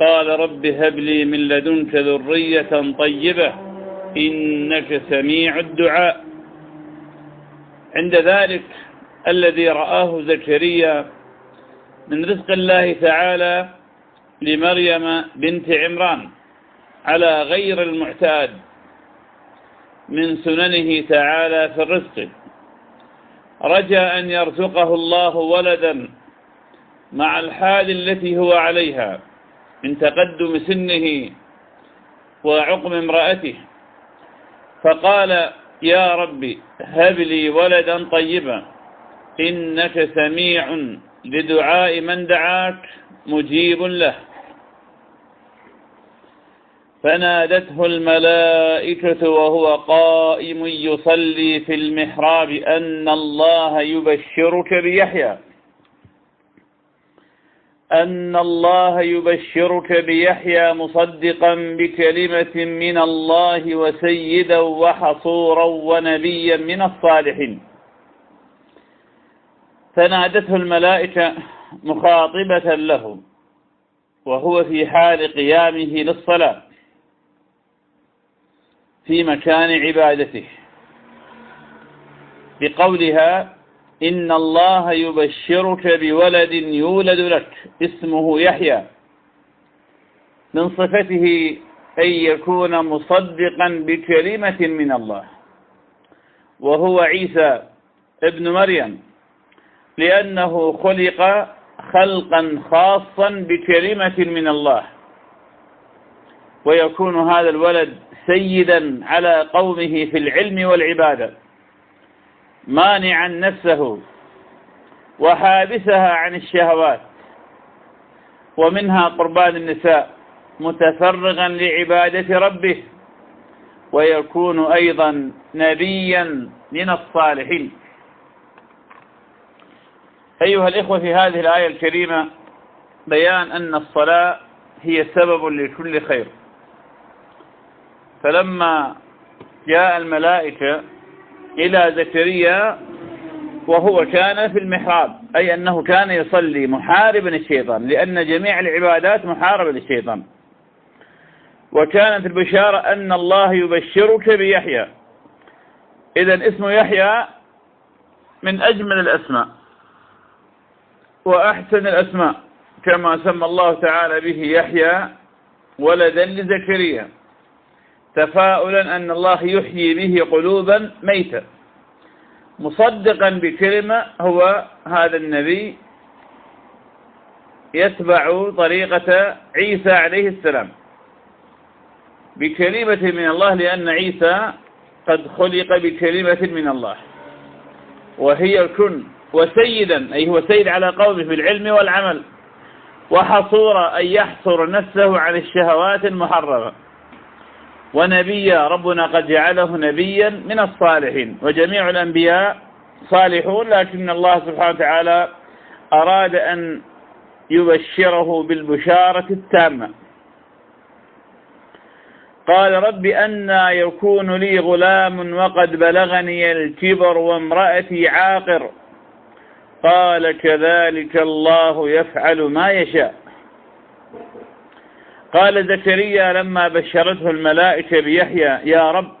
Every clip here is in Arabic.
قال رب هب لي من لدنك ذرية طيبة إنك سميع الدعاء. عند ذلك الذي رآه زكريا من رزق الله تعالى لمريم بنت عمران على غير المعتاد من سننه تعالى في الرزق. رجى أن يرزقه الله ولدا مع الحال التي هو عليها. من تقدم سنه وعقم امرأته. فقال يا ربي هب لي ولدا طيبا إنك سميع لدعاء من دعاك مجيب له. فنادته الملائكة وهو قائم يصلي في المحراب أن الله يبشرك بيحيى. أن الله يبشرك بيحيى مصدقا بكلمة من الله وسيدا وحصورا ونبيا من الصالحين. فنادته الملائكة مخاطبة له وهو في حال قيامه للصلاة في مكان عبادته. بقولها إن الله يبشرك بولد يولد لك اسمه يحيى. من صفته أن يكون مصدقا بكلمة من الله. وهو عيسى ابن مريم. لأنه خلق خلقا خاصا بكلمة من الله. ويكون هذا الولد سيدا على قومه في العلم والعبادة. مانعا نفسه وحابسها عن الشهوات ومنها قربان النساء متفرغا لعبادة ربه ويكون أيضا نبيا من الصالحين. أيها الإخوة في هذه الآية الكريمة بيان أن الصلاة هي سبب لكل خير. فلما جاء الملائكة إلى زكريا وهو كان في المحراب أي أنه كان يصلي محاربا الشيطان لأن جميع العبادات محاربة للشيطان. وكانت البشارة أن الله يبشرك بيحيى. إذا اسم يحيى من أجمل الأسماء وأحسن الأسماء كما سمى الله تعالى به يحيى ولدا لزكريا. تفاؤلا أن الله يحيي به قلوبا ميتة مصدقا بكلمة هو هذا النبي يتبع طريقة عيسى عليه السلام. بكلمة من الله لأن عيسى قد خلق بكلمة من الله. وهي الكن وسيدا أي هو سيد على قومه في العلم والعمل. وحصورا أي يحصر نفسه عن الشهوات المحرمة. ونبيا ربنا قد جعله نبيا من الصالحين. وجميع الأنبياء صالحون لكن الله سبحانه وتعالى أراد أن يبشره بالبشارة التامة. قال رب أنا يكون لي غلام وقد بلغني الكبر وامرأتي عاقر. قال كذلك الله يفعل ما يشاء. قال زكريا لما بشرته الملائكة بيحيى يا رب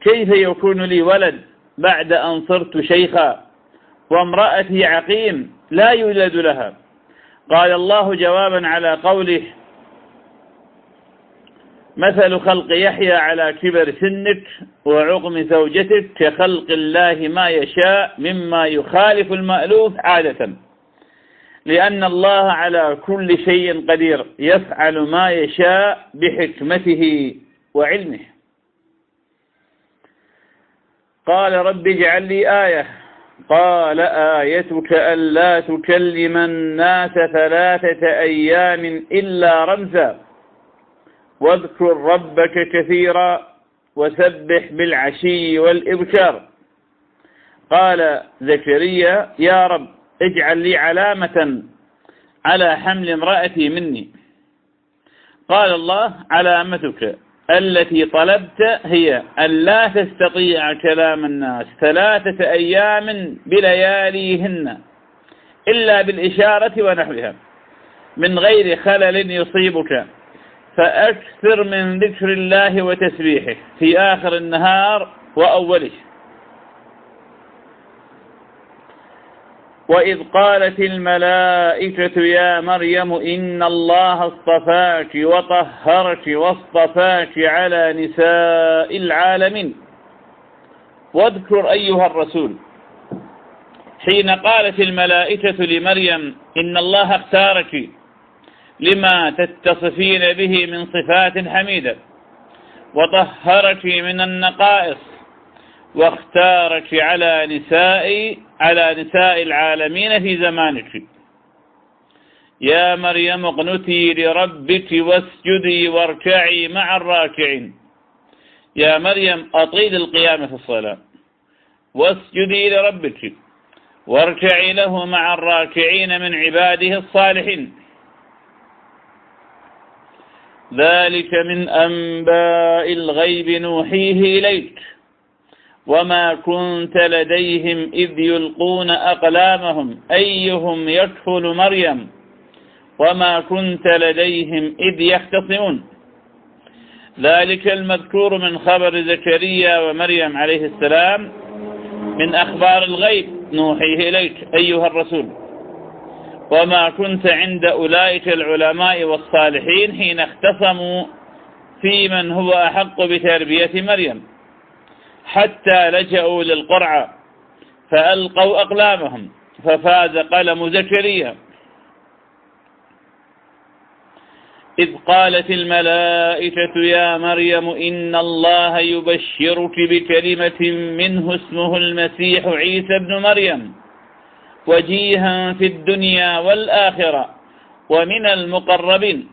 كيف يكون لي ولد بعد أن صرت شيخا وامرأتي عقيم لا يولد لها؟ قال الله جوابا على قوله مثل خلق يحيى على كبر سنك وعقم زوجتك كخلق الله ما يشاء مما يخالف المألوف عادة. لأن الله على كل شيء قدير يفعل ما يشاء بحكمته وعلمه. قال رب اجعل لي آية. قال آيتك ألا تكلم الناس ثلاثة أيام إلا رمزا. واذكر ربك كثيرا وسبح بالعشي والإبكار. قال زكريا يا رب اجعل لي علامة على حمل امرأتي مني. قال الله علامتك التي طلبت هي أن لا تستطيع كلام الناس ثلاثة أيام بلياليهن إلا بالإشارة ونحوها. من غير خلل يصيبك. فأكثر من ذكر الله وتسبيحه في آخر النهار وأوله. وإذ قالت الملائكة يا مريم إن الله اصطفاك وطهرك واصطفاك على نساء العالمين. واذكر أيها الرسول حين قالت الملائكة لمريم إن الله اختارك لما تتصفين به من صفات حميدة وطهرك من النقائص واختارك على نساء على نساء العالمين في زمانك. يا مريم اقنتي لربك واسجدي واركعي مع الراكعين. يا مريم أطيل القيام في الصلاة. واسجدي لربك. واركعي له مع الراكعين من عباده الصالحين. ذلك من أنباء الغيب نوحيه إليك. وما كنت لديهم إذ يلقون أقلامهم. أيهم يدخل مريم؟ وما كنت لديهم إذ يختصمون؟ ذلك المذكور من خبر زكريا ومريم عليه السلام. من أخبار الغيب نوحيه إليك أيها الرسول. وما كنت عند أولئك العلماء والصالحين حين اختصموا في من هو أحق بتربية مريم. حتى لجأوا للقرعة فألقوا أقلامهم ففاز قلم زكريا. إذ قالت الملائكة يا مريم إن الله يبشرك بكلمة منه اسمه المسيح عيسى بن مريم وجيها في الدنيا والآخرة ومن المقربين.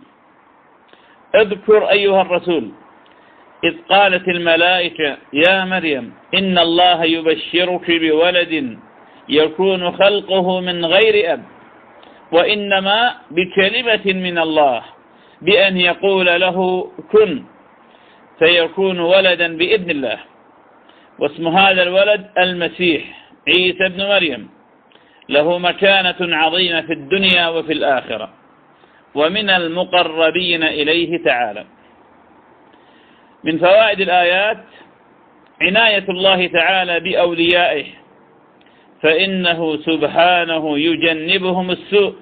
اذكر أيها الرسول إذ قالت الملائكة يا مريم إن الله يبشرك بولد يكون خلقه من غير أب وإنما بكلمة من الله بأن يقول له كن فيكون ولدا بإذن الله. واسم هذا الولد المسيح عيسى بن مريم. له مكانة عظيمة في الدنيا وفي الآخرة. ومن المقربين إليه تعالى. من فوائد الآيات عناية الله تعالى بأوليائه فإنه سبحانه يجنبهم السوء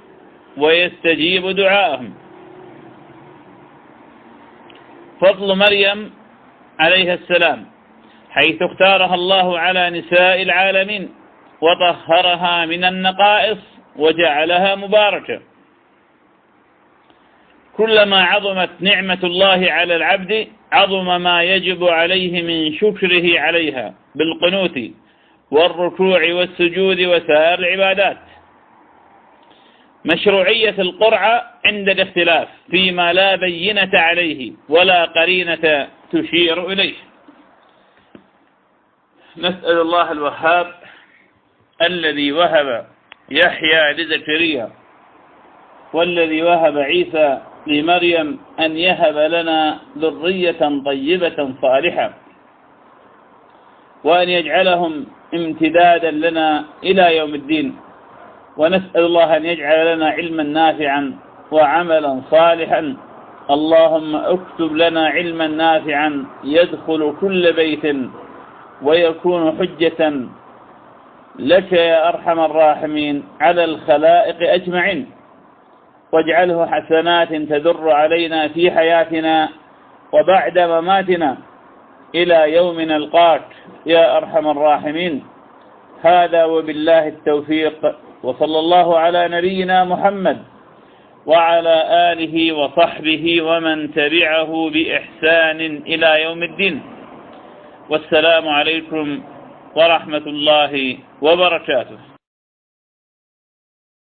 ويستجيب دعاءهم. فضل مريم عليها السلام حيث اختارها الله على نساء العالمين وطهرها من النقائص وجعلها مباركة. كلما عظمت نعمة الله على العبد عظم ما يجب عليه من شكره عليها بالقنوت والركوع والسجود وسائر العبادات. مشروعية القرعة عند الاختلاف فيما لا بينة عليه ولا قرينة تشير إليه. نسأل الله الوهاب الذي وهب يحيى لزكريا والذي وهب عيسى لمريم أن يهب لنا ذرية طيبة صالحة وأن يجعلهم امتدادا لنا إلى يوم الدين. ونسأل الله أن يجعل لنا علما نافعا وعملا صالحا. اللهم اكتب لنا علما نافعا يدخل كل بيت ويكون حجة لك يا أرحم الراحمين على الخلائق أجمعين. واجعله حسنات تدر علينا في حياتنا وبعد مماتنا إلى يوم نلقاك يا أرحم الراحمين. هذا وبالله التوفيق. وصلى الله على نبينا محمد وعلى آله وصحبه ومن تبعه بإحسان إلى يوم الدين. والسلام عليكم ورحمة الله وبركاته.